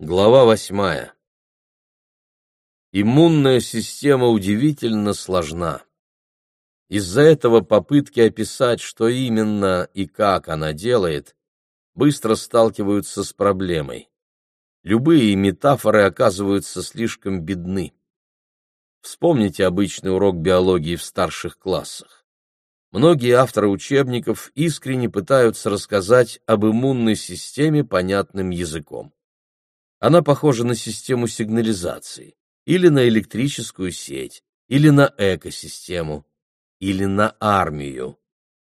Глава восьмая. Иммунная система удивительно сложна. Из-за этого попытки описать, что именно и как она делает, быстро сталкиваются с проблемой. Любые метафоры оказываются слишком бедны. Вспомните обычный урок биологии в старших классах. Многие авторы учебников искренне пытаются рассказать об иммунной системе понятным языком. Она похожа на систему сигнализации, или на электрическую сеть, или на экосистему, или на армию.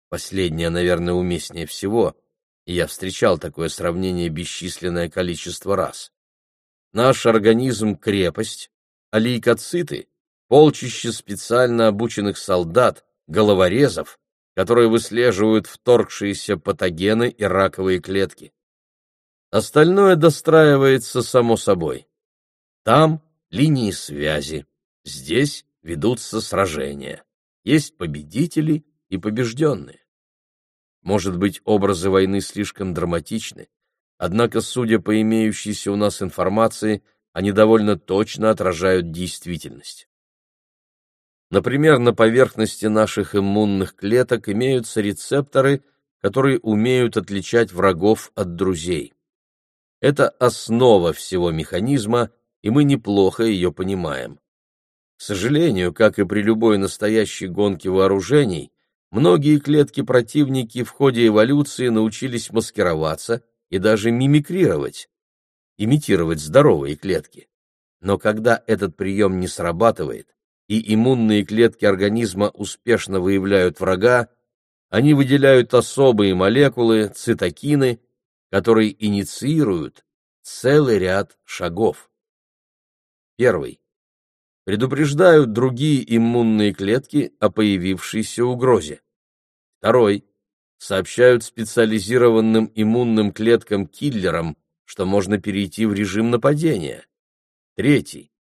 Последнее, наверное, уместнее всего, я встречал такое сравнение бесчисленное количество раз. Наш организм — крепость, а лейкоциты — полчище специально обученных солдат, головорезов, которые выслеживают вторгшиеся патогены и раковые клетки. Остальное достраивается само собой. Там линии связи, здесь ведутся сражения. Есть победители и побежденные. Может быть, образы войны слишком драматичны, однако, судя по имеющейся у нас информации, они довольно точно отражают действительность. Например, на поверхности наших иммунных клеток имеются рецепторы, которые умеют отличать врагов от друзей. Это основа всего механизма, и мы неплохо ее понимаем. К сожалению, как и при любой настоящей гонке вооружений, многие клетки-противники в ходе эволюции научились маскироваться и даже мимикрировать, имитировать здоровые клетки. Но когда этот прием не срабатывает, и иммунные клетки организма успешно выявляют врага, они выделяют особые молекулы, цитокины, которые инициируют целый ряд шагов. Первый. Предупреждают другие иммунные клетки о появившейся угрозе. Второй. Сообщают специализированным иммунным клеткам-киллерам, что можно перейти в режим нападения. Третий.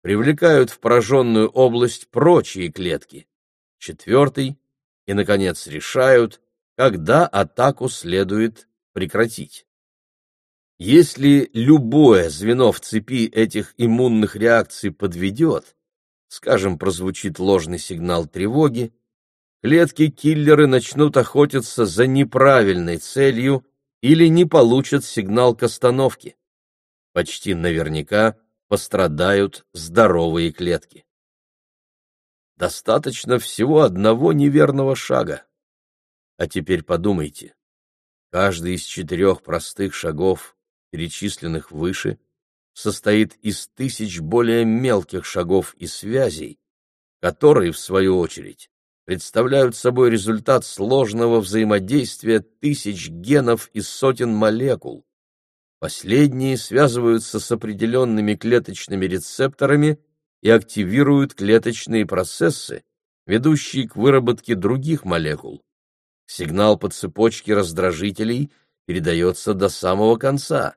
Привлекают в пораженную область прочие клетки. Четвертый. И, наконец, решают, когда атаку следует прекратить. Если любое звено в цепи этих иммунных реакций подведет, скажем, прозвучит ложный сигнал тревоги, клетки-киллеры начнут охотиться за неправильной целью или не получат сигнал к остановке. Почти наверняка пострадают здоровые клетки. Достаточно всего одного неверного шага. А теперь подумайте, Каждый из четырех простых шагов, перечисленных выше, состоит из тысяч более мелких шагов и связей, которые, в свою очередь, представляют собой результат сложного взаимодействия тысяч генов и сотен молекул. Последние связываются с определенными клеточными рецепторами и активируют клеточные процессы, ведущие к выработке других молекул. Сигнал по цепочке раздражителей передается до самого конца.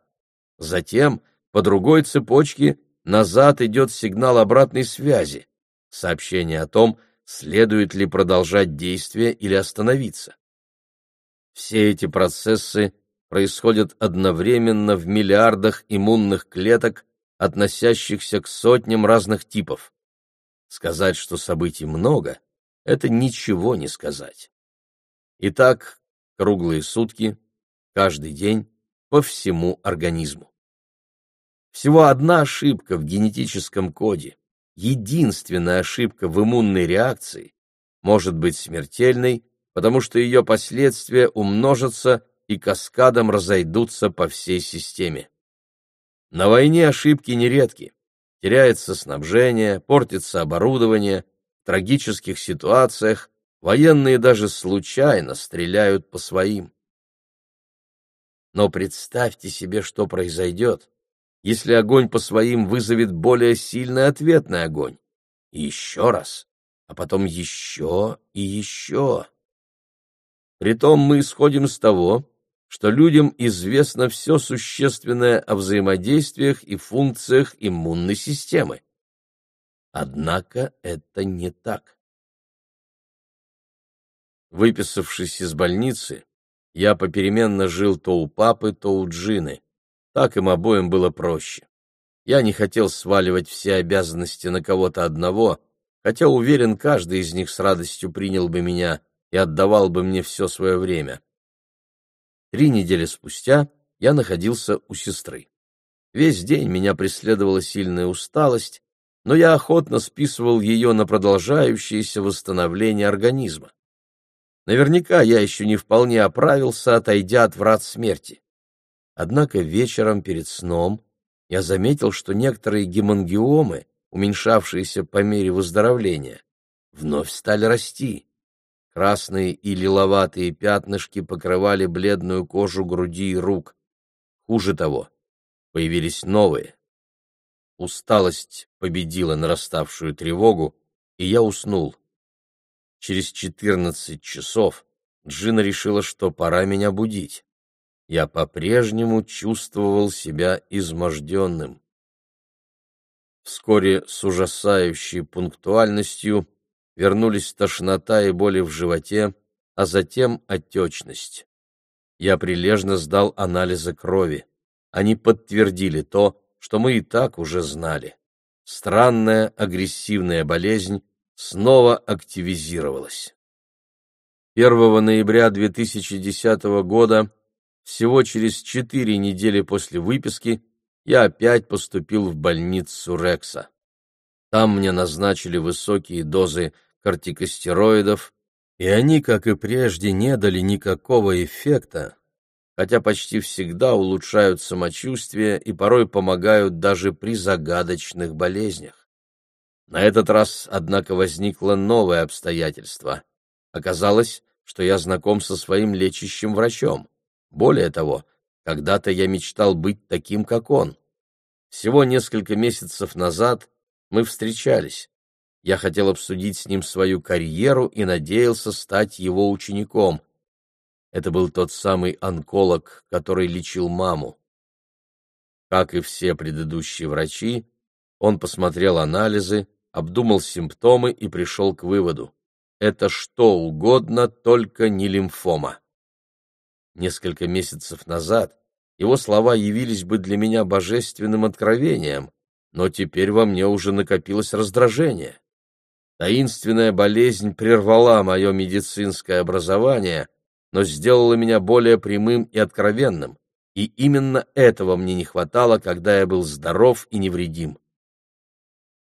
Затем по другой цепочке назад идет сигнал обратной связи, сообщение о том, следует ли продолжать действие или остановиться. Все эти процессы происходят одновременно в миллиардах иммунных клеток, относящихся к сотням разных типов. Сказать, что событий много, это ничего не сказать. И так круглые сутки, каждый день, по всему организму. Всего одна ошибка в генетическом коде, единственная ошибка в иммунной реакции, может быть смертельной, потому что ее последствия умножатся и каскадом разойдутся по всей системе. На войне ошибки нередки. Теряется снабжение, портится оборудование, в трагических ситуациях Военные даже случайно стреляют по своим. Но представьте себе, что произойдет, если огонь по своим вызовет более сильный ответный огонь. И еще раз, а потом еще и еще. Притом мы исходим из того, что людям известно все существенное о взаимодействиях и функциях иммунной системы. Однако это не так. Выписавшись из больницы, я попеременно жил то у папы, то у Джины. Так им обоим было проще. Я не хотел сваливать все обязанности на кого-то одного, хотя уверен, каждый из них с радостью принял бы меня и отдавал бы мне все свое время. Три недели спустя я находился у сестры. Весь день меня преследовала сильная усталость, но я охотно списывал ее на продолжающееся восстановление организма. Наверняка я еще не вполне оправился, отойдя от врат смерти. Однако вечером перед сном я заметил, что некоторые гемангиомы, уменьшавшиеся по мере выздоровления, вновь стали расти. Красные и лиловатые пятнышки покрывали бледную кожу груди и рук. Хуже того, появились новые. Усталость победила нараставшую тревогу, и я уснул. Через четырнадцать часов Джина решила, что пора меня будить. Я по-прежнему чувствовал себя изможденным. Вскоре с ужасающей пунктуальностью вернулись тошнота и боли в животе, а затем отечность. Я прилежно сдал анализы крови. Они подтвердили то, что мы и так уже знали. Странная агрессивная болезнь снова активизировалась. 1 ноября 2010 года, всего через четыре недели после выписки, я опять поступил в больницу Рекса. Там мне назначили высокие дозы кортикостероидов, и они, как и прежде, не дали никакого эффекта, хотя почти всегда улучшают самочувствие и порой помогают даже при загадочных болезнях. На этот раз, однако, возникло новое обстоятельство. Оказалось, что я знаком со своим лечащим врачом. Более того, когда-то я мечтал быть таким, как он. Всего несколько месяцев назад мы встречались. Я хотел обсудить с ним свою карьеру и надеялся стать его учеником. Это был тот самый онколог, который лечил маму. Как и все предыдущие врачи, он посмотрел анализы, обдумал симптомы и пришел к выводу. Это что угодно, только не лимфома. Несколько месяцев назад его слова явились бы для меня божественным откровением, но теперь во мне уже накопилось раздражение. Таинственная болезнь прервала мое медицинское образование, но сделала меня более прямым и откровенным, и именно этого мне не хватало, когда я был здоров и невредим.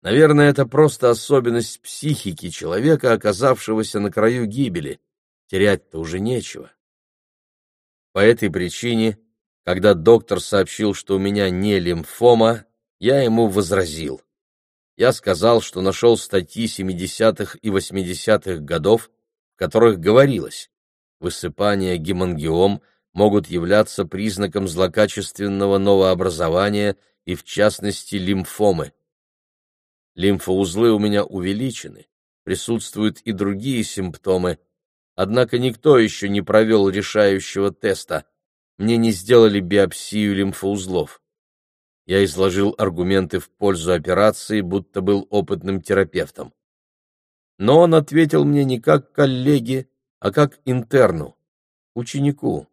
Наверное, это просто особенность психики человека, оказавшегося на краю гибели. Терять-то уже нечего. По этой причине, когда доктор сообщил, что у меня не лимфома, я ему возразил я сказал, что нашел статьи 70-х и 80-х годов, в которых говорилось, высыпания гемангиом могут являться признаком злокачественного новообразования и, в частности, лимфомы. Лимфоузлы у меня увеличены, присутствуют и другие симптомы, однако никто еще не провел решающего теста, мне не сделали биопсию лимфоузлов. Я изложил аргументы в пользу операции, будто был опытным терапевтом. Но он ответил мне не как коллеге, а как интерну, ученику.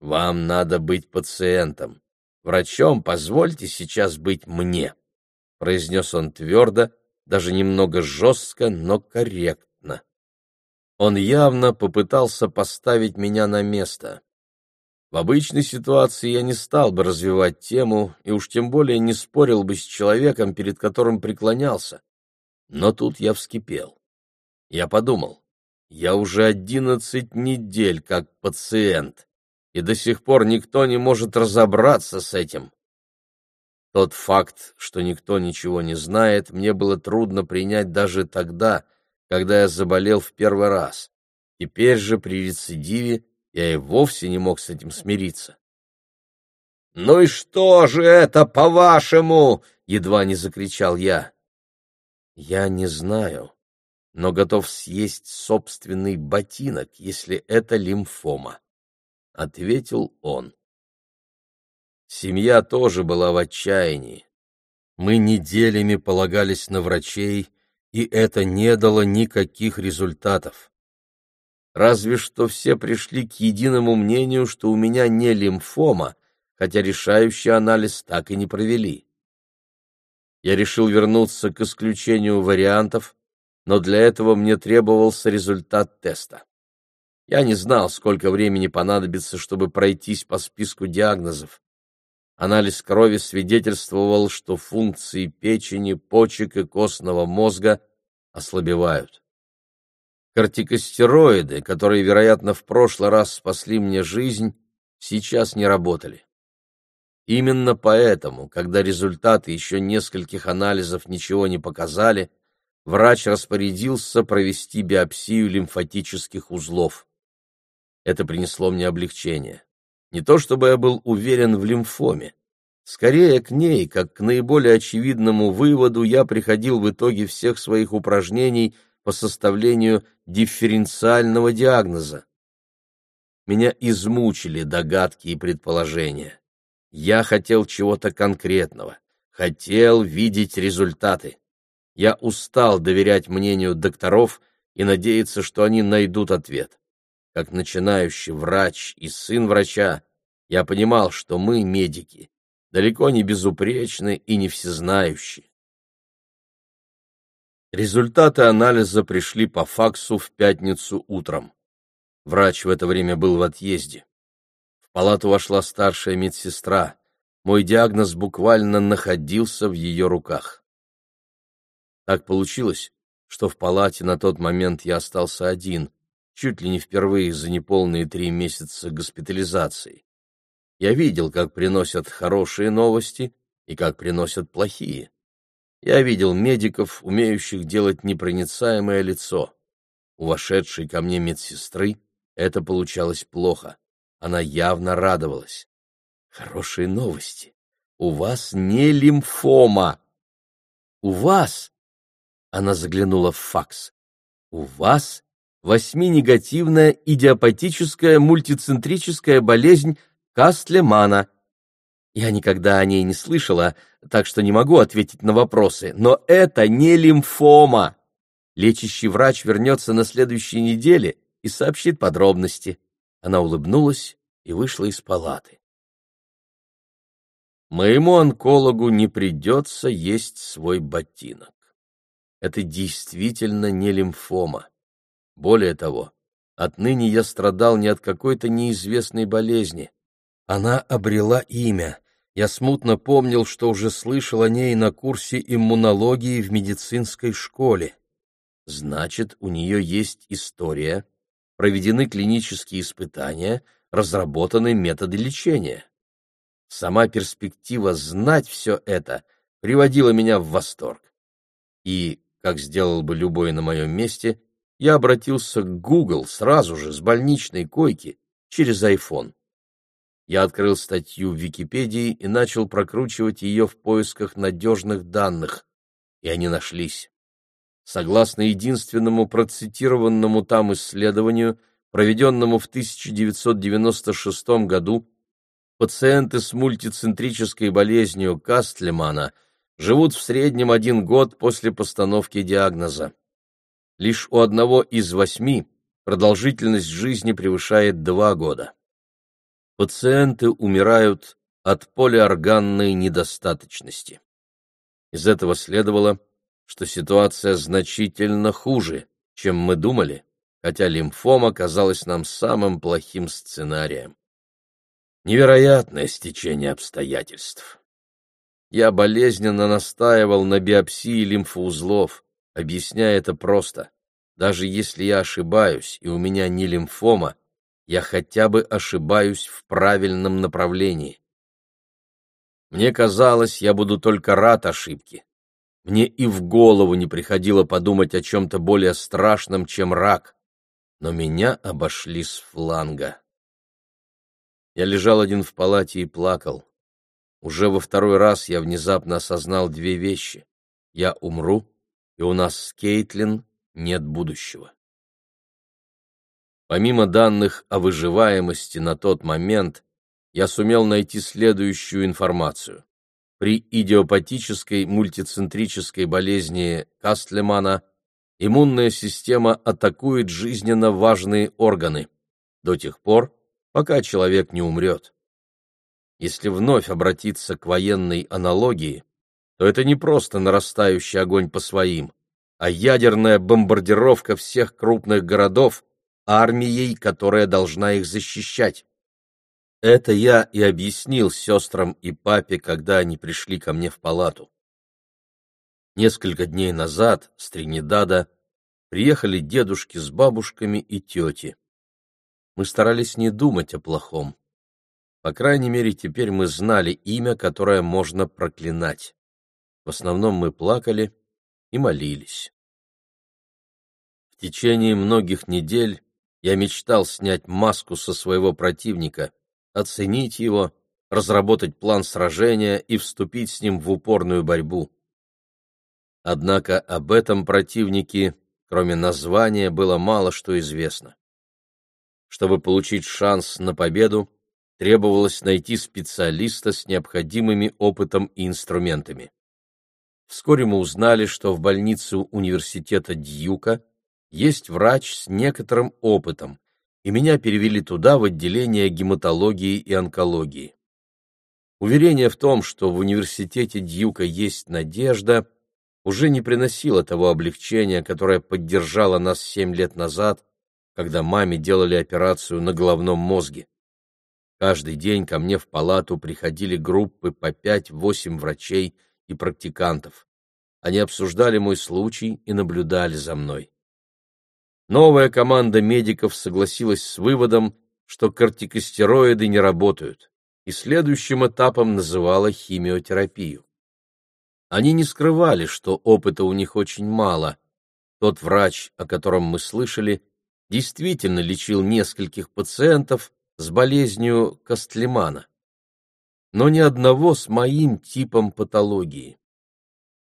«Вам надо быть пациентом. Врачом позвольте сейчас быть мне», — произнес он твердо, даже немного жестко, но корректно. Он явно попытался поставить меня на место. В обычной ситуации я не стал бы развивать тему и уж тем более не спорил бы с человеком, перед которым преклонялся. Но тут я вскипел. Я подумал, я уже одиннадцать недель как пациент, и до сих пор никто не может разобраться с этим. Тот факт, что никто ничего не знает, мне было трудно принять даже тогда, когда я заболел в первый раз. Теперь же при рецидиве я и вовсе не мог с этим смириться. «Ну и что же это, по-вашему?» — едва не закричал я. «Я не знаю, но готов съесть собственный ботинок, если это лимфома», — ответил он. Семья тоже была в отчаянии. Мы неделями полагались на врачей, и это не дало никаких результатов. Разве что все пришли к единому мнению, что у меня не лимфома, хотя решающий анализ так и не провели. Я решил вернуться к исключению вариантов, но для этого мне требовался результат теста. Я не знал, сколько времени понадобится, чтобы пройтись по списку диагнозов. Анализ крови свидетельствовал, что функции печени, почек и костного мозга ослабевают. Кортикостероиды, которые, вероятно, в прошлый раз спасли мне жизнь, сейчас не работали. Именно поэтому, когда результаты еще нескольких анализов ничего не показали, врач распорядился провести биопсию лимфатических узлов. Это принесло мне облегчение. Не то чтобы я был уверен в лимфоме. Скорее к ней, как к наиболее очевидному выводу, я приходил в итоге всех своих упражнений по составлению дифференциального диагноза. Меня измучили догадки и предположения. Я хотел чего-то конкретного, хотел видеть результаты. Я устал доверять мнению докторов и надеяться, что они найдут ответ. Как начинающий врач и сын врача, я понимал, что мы, медики, далеко не безупречны и не всезнающие. Результаты анализа пришли по факсу в пятницу утром. Врач в это время был в отъезде. В палату вошла старшая медсестра. Мой диагноз буквально находился в ее руках. Так получилось, что в палате на тот момент я остался один, чуть ли не впервые за неполные три месяца госпитализации. Я видел, как приносят хорошие новости и как приносят плохие. Я видел медиков, умеющих делать непроницаемое лицо. У вошедшей ко мне медсестры это получалось плохо. Она явно радовалась. Хорошие новости. У вас не лимфома. У вас, она заглянула в факс, у вас восьминегативная идиопатическая мультицентрическая болезнь Кастлемана. Я никогда о ней не слышала, так что не могу ответить на вопросы, но это не лимфома. Лечащий врач вернется на следующей неделе и сообщит подробности. Она улыбнулась и вышла из палаты. Моему онкологу не придется есть свой ботинок. Это действительно не лимфома. Более того, отныне я страдал не от какой-то неизвестной болезни. Она обрела имя. Я смутно помнил, что уже слышал о ней на курсе иммунологии в медицинской школе. Значит, у нее есть история, проведены клинические испытания, разработаны методы лечения. Сама перспектива знать все это приводила меня в восторг. И, как сделал бы любой на моем месте, я обратился к Google сразу же с больничной койки через iPhone. Я открыл статью в Википедии и начал прокручивать ее в поисках надежных данных, и они нашлись. Согласно единственному процитированному там исследованию, проведенному в 1996 году, пациенты с мультицентрической болезнью Кастлемана живут в среднем один год после постановки диагноза. Лишь у одного из восьми продолжительность жизни превышает два года. Пациенты умирают от полиорганной недостаточности. Из этого следовало, что ситуация значительно хуже, чем мы думали, хотя лимфома казалась нам самым плохим сценарием. Невероятное стечение обстоятельств. Я болезненно настаивал на биопсии лимфоузлов, объясняя это просто. Даже если я ошибаюсь, и у меня не лимфома, я хотя бы ошибаюсь в правильном направлении. Мне казалось, я буду только рад ошибке. Мне и в голову не приходило подумать о чем-то более страшном, чем рак. Но меня обошли с фланга. Я лежал один в палате и плакал. Уже во второй раз я внезапно осознал две вещи. Я умру, и у нас с Кейтлин нет будущего. Помимо данных о выживаемости на тот момент, я сумел найти следующую информацию. При идиопатической мультицентрической болезни Кастлемана иммунная система атакует жизненно важные органы до тех пор, пока человек не умрет. Если вновь обратиться к военной аналогии, то это не просто нарастающий огонь по своим, а ядерная бомбардировка всех крупных городов армией, которая должна их защищать. Это я и объяснил сестрам и папе, когда они пришли ко мне в палату. Несколько дней назад с Тринидада приехали дедушки с бабушками и тети. Мы старались не думать о плохом. По крайней мере, теперь мы знали имя, которое можно проклинать. В основном мы плакали и молились. В течение многих недель я мечтал снять маску со своего противника, оценить его, разработать план сражения и вступить с ним в упорную борьбу. Однако об этом противнике, кроме названия, было мало что известно. Чтобы получить шанс на победу, требовалось найти специалиста с необходимыми опытом и инструментами. Вскоре мы узнали, что в больнице университета Дьюка есть врач с некоторым опытом, и меня перевели туда в отделение гематологии и онкологии. Уверение в том, что в университете Дьюка есть надежда, уже не приносило того облегчения, которое поддержало нас семь лет назад, когда маме делали операцию на головном мозге. Каждый день ко мне в палату приходили группы по пять-восемь врачей и практикантов. Они обсуждали мой случай и наблюдали за мной. Новая команда медиков согласилась с выводом, что кортикостероиды не работают, и следующим этапом называла химиотерапию. Они не скрывали, что опыта у них очень мало. Тот врач, о котором мы слышали, действительно лечил нескольких пациентов с болезнью Костлемана, но ни одного с моим типом патологии.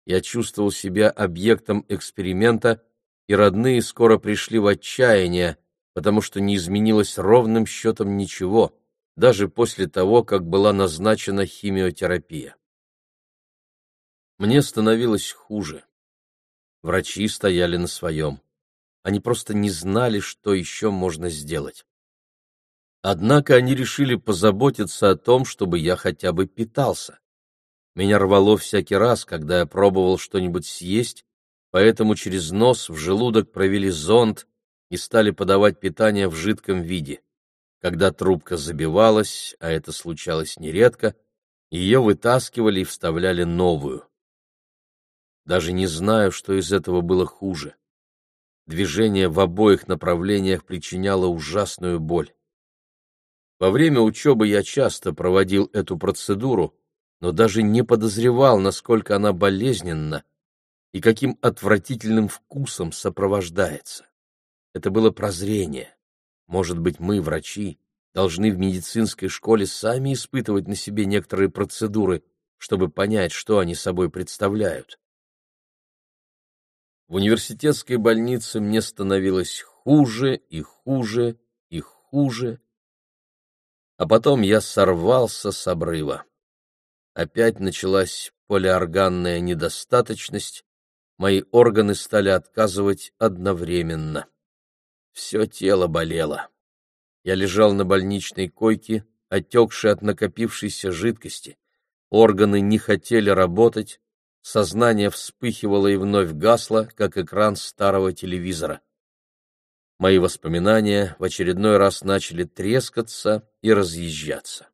Я чувствовал себя объектом эксперимента, и родные скоро пришли в отчаяние, потому что не изменилось ровным счетом ничего, даже после того, как была назначена химиотерапия. Мне становилось хуже. Врачи стояли на своем. Они просто не знали, что еще можно сделать. Однако они решили позаботиться о том, чтобы я хотя бы питался. Меня рвало всякий раз, когда я пробовал что-нибудь съесть, поэтому через нос в желудок провели зонд и стали подавать питание в жидком виде. Когда трубка забивалась, а это случалось нередко, ее вытаскивали и вставляли новую. Даже не знаю, что из этого было хуже. Движение в обоих направлениях причиняло ужасную боль. Во время учебы я часто проводил эту процедуру, но даже не подозревал, насколько она болезненна и каким отвратительным вкусом сопровождается. Это было прозрение. Может быть, мы, врачи, должны в медицинской школе сами испытывать на себе некоторые процедуры, чтобы понять, что они собой представляют. В университетской больнице мне становилось хуже и хуже и хуже, а потом я сорвался с обрыва. Опять началась полиорганная недостаточность, мои органы стали отказывать одновременно. Все тело болело. Я лежал на больничной койке, отекший от накопившейся жидкости. Органы не хотели работать, сознание вспыхивало и вновь гасло, как экран старого телевизора. Мои воспоминания в очередной раз начали трескаться и разъезжаться.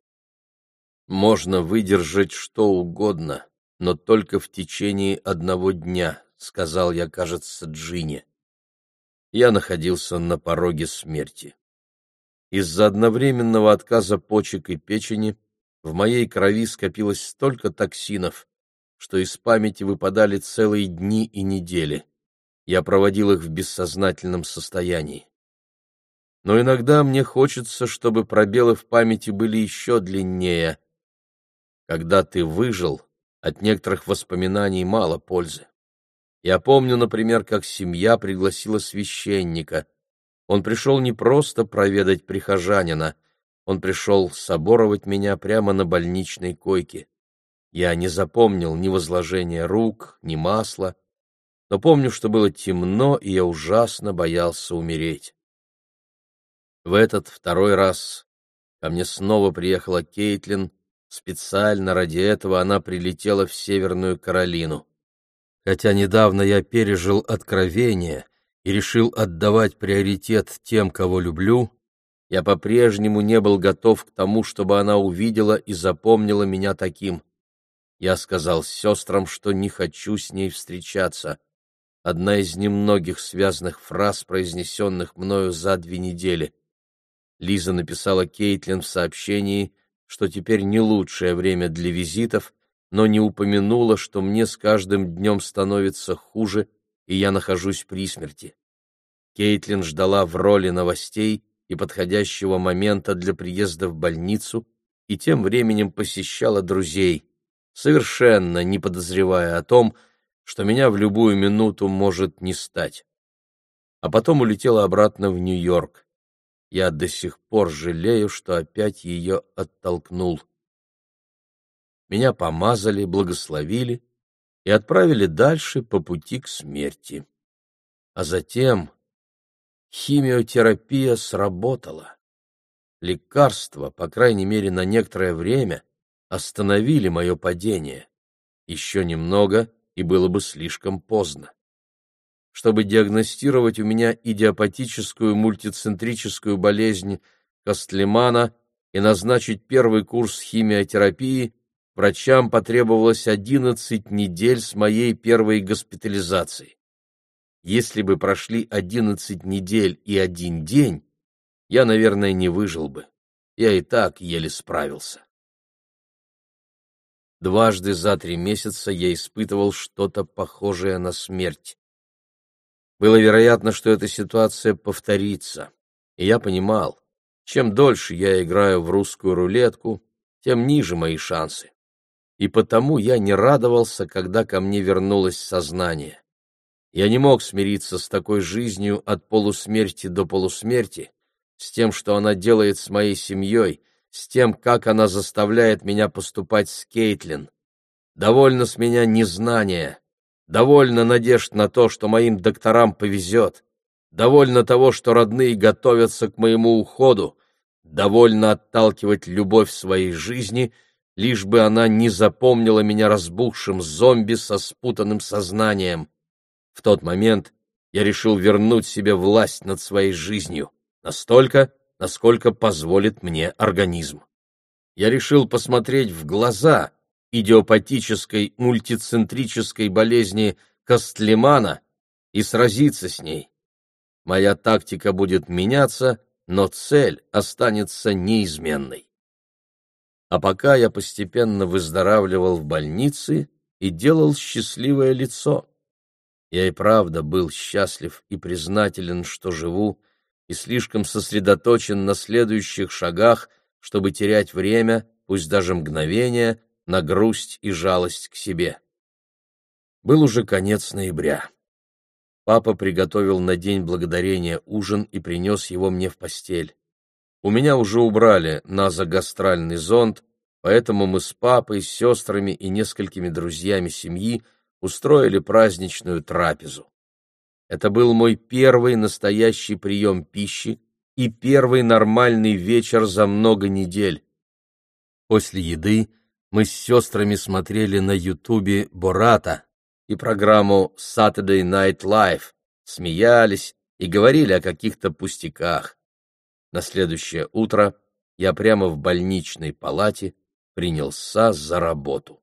«Можно выдержать что угодно, но только в течение одного дня», — сказал я, кажется, Джине. Я находился на пороге смерти. Из-за одновременного отказа почек и печени в моей крови скопилось столько токсинов, что из памяти выпадали целые дни и недели. Я проводил их в бессознательном состоянии. Но иногда мне хочется, чтобы пробелы в памяти были еще длиннее. Когда ты выжил, от некоторых воспоминаний мало пользы. Я помню, например, как семья пригласила священника. Он пришел не просто проведать прихожанина, он пришел соборовать меня прямо на больничной койке. Я не запомнил ни возложения рук, ни масла, но помню, что было темно, и я ужасно боялся умереть. В этот второй раз ко мне снова приехала Кейтлин Специально ради этого она прилетела в Северную Каролину. Хотя недавно я пережил откровение и решил отдавать приоритет тем, кого люблю, я по-прежнему не был готов к тому, чтобы она увидела и запомнила меня таким. Я сказал сестрам, что не хочу с ней встречаться. Одна из немногих связанных фраз, произнесенных мною за две недели. Лиза написала Кейтлин в сообщении, что теперь не лучшее время для визитов, но не упомянула, что мне с каждым днем становится хуже, и я нахожусь при смерти. Кейтлин ждала в роли новостей и подходящего момента для приезда в больницу и тем временем посещала друзей, совершенно не подозревая о том, что меня в любую минуту может не стать. А потом улетела обратно в Нью-Йорк. Я до сих пор жалею, что опять ее оттолкнул. Меня помазали, благословили и отправили дальше по пути к смерти. А затем химиотерапия сработала. Лекарства, по крайней мере на некоторое время, остановили мое падение. Еще немного, и было бы слишком поздно чтобы диагностировать у меня идиопатическую мультицентрическую болезнь Костлемана и назначить первый курс химиотерапии, врачам потребовалось 11 недель с моей первой госпитализации. Если бы прошли 11 недель и один день, я, наверное, не выжил бы. Я и так еле справился. Дважды за три месяца я испытывал что-то похожее на смерть. Было вероятно, что эта ситуация повторится, и я понимал, чем дольше я играю в русскую рулетку, тем ниже мои шансы. И потому я не радовался, когда ко мне вернулось сознание. Я не мог смириться с такой жизнью от полусмерти до полусмерти, с тем, что она делает с моей семьей, с тем, как она заставляет меня поступать с Кейтлин. Довольно с меня незнания, Довольно надежд на то, что моим докторам повезет. Довольно того, что родные готовятся к моему уходу. Довольно отталкивать любовь своей жизни, лишь бы она не запомнила меня разбухшим зомби со спутанным сознанием. В тот момент я решил вернуть себе власть над своей жизнью, настолько, насколько позволит мне организм. Я решил посмотреть в глаза идиопатической мультицентрической болезни Костлемана и сразиться с ней. Моя тактика будет меняться, но цель останется неизменной. А пока я постепенно выздоравливал в больнице и делал счастливое лицо. Я и правда был счастлив и признателен, что живу, и слишком сосредоточен на следующих шагах, чтобы терять время, пусть даже мгновение, на грусть и жалость к себе. Был уже конец ноября. Папа приготовил на День Благодарения ужин и принес его мне в постель. У меня уже убрали назогастральный зонд, поэтому мы с папой, с сестрами и несколькими друзьями семьи устроили праздничную трапезу. Это был мой первый настоящий прием пищи и первый нормальный вечер за много недель. После еды мы с сестрами смотрели на Ютубе Бората и программу Saturday Night Live, смеялись и говорили о каких-то пустяках. На следующее утро я прямо в больничной палате принялся за работу.